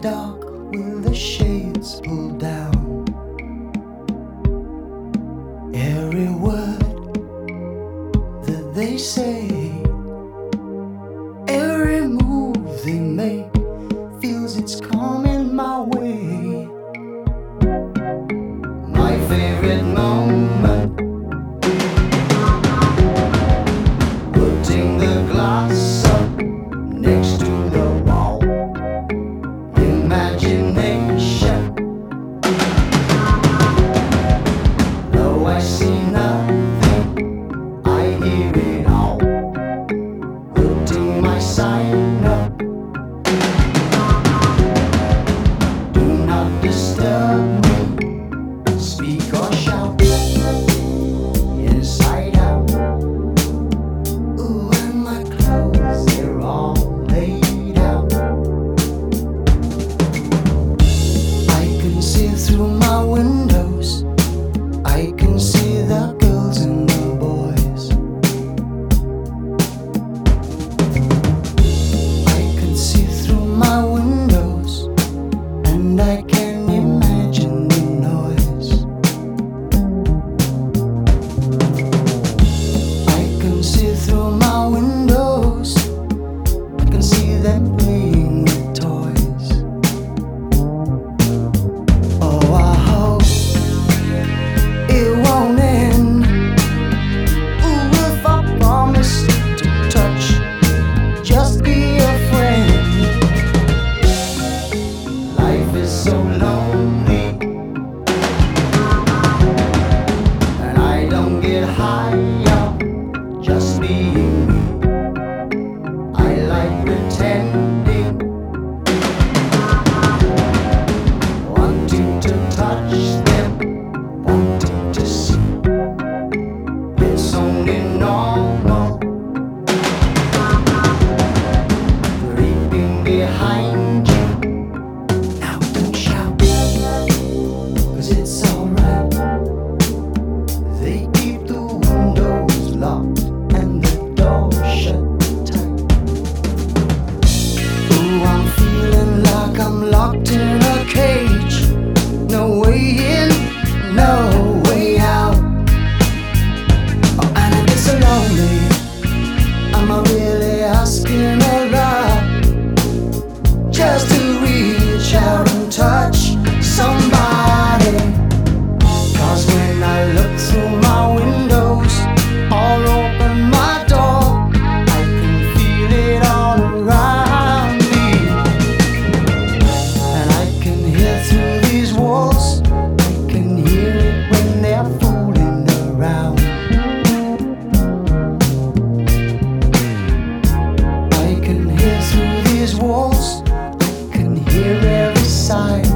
the dark with the shades pulled down. Every word that they say, every move they make feels it's coming. High side.